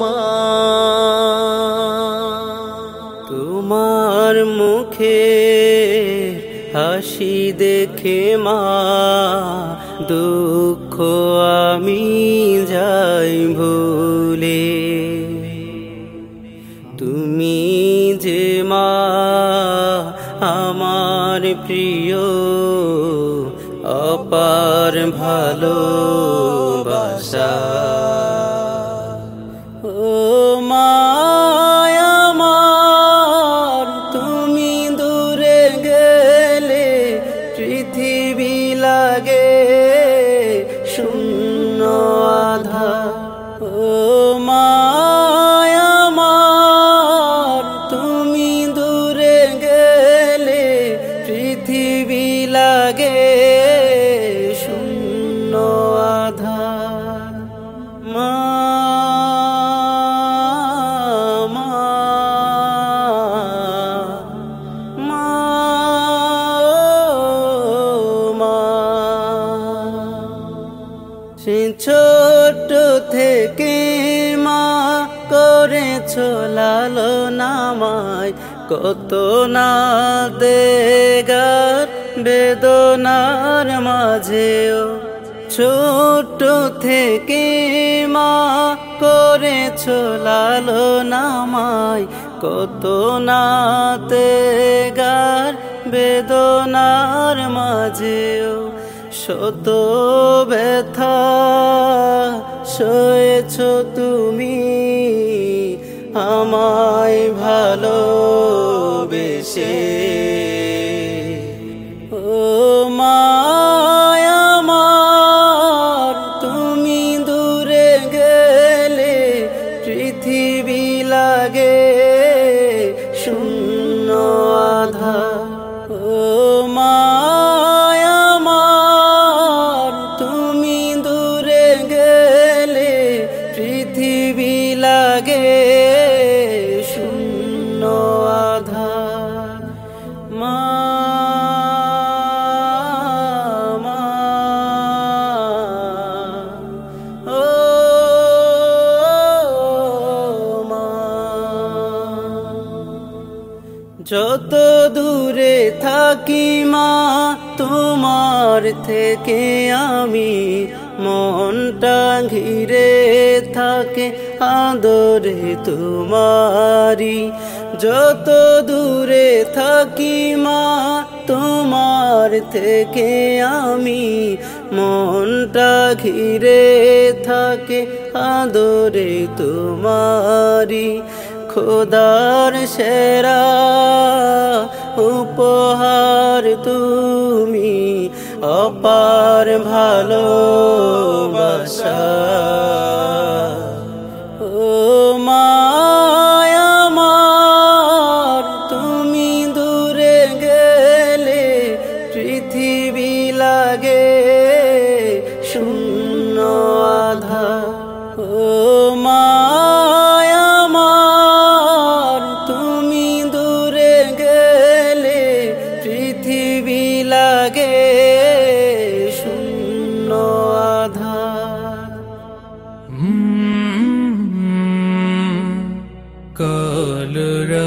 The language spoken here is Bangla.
মা তোমার মুখে হাসি দেখে মা, দুঃখ আমি যাই ভুলে। তুমি যে মা, আমার প্রিয় অপার ভালোবাসা মা ছোট থেকে মা করেছ লালো নামায় কত না দেগার বেদনার মাঝেও ছোট থেকে মা করেছ লালো নামায়, কত না তেগার বেদনার মাঝেও শত ব্যথা সয়েছ তুমি আমায় ভালোবেসে। ও লাগে শূন্য আধা মা মা ও মা। যত দূরে থাকি মা তোমার থেকে আমি মনটা ঘিরে থাকে আদরে তোমারি। যত দূরে থাকি মা, তোমার থেকে আমি মনটা ঘিরে থাকে আদরে তোমারি। খোদার সেরা উপহার তুমি অপার ভালো বাসা ও তুমি দূরে গেলে পৃথিবী লাগে শূন্য আধা। ও তুমি দূরে পৃথিবী লাগে कालरा